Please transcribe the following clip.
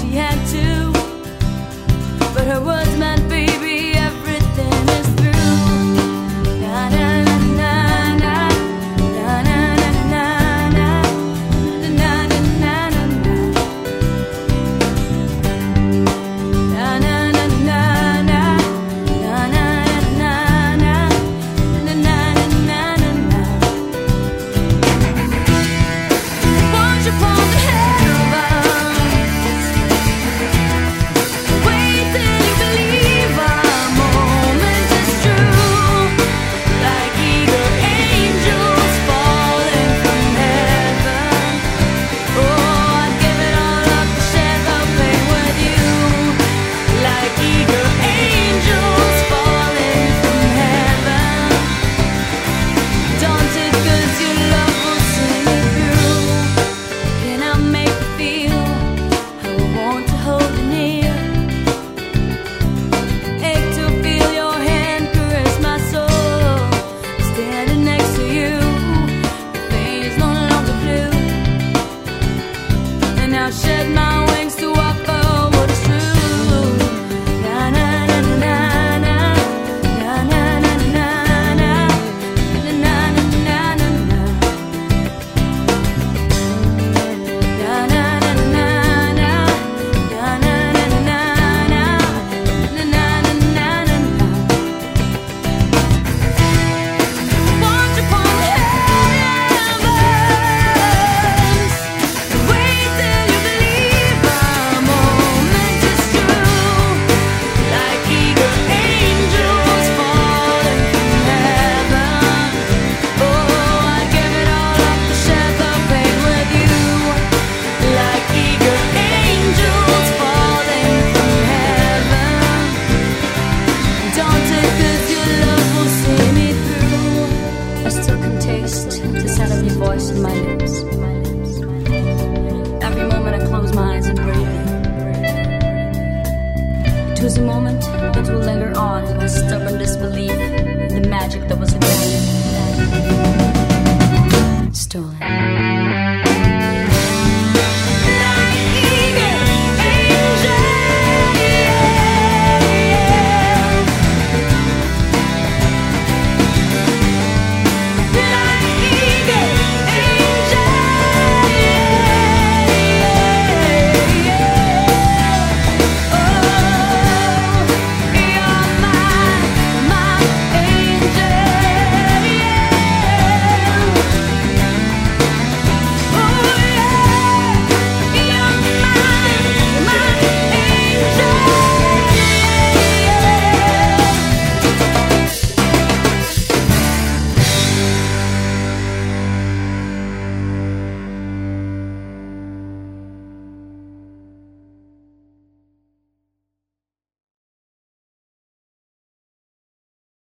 she had that will linger on with stubborn disbelief in the magic that was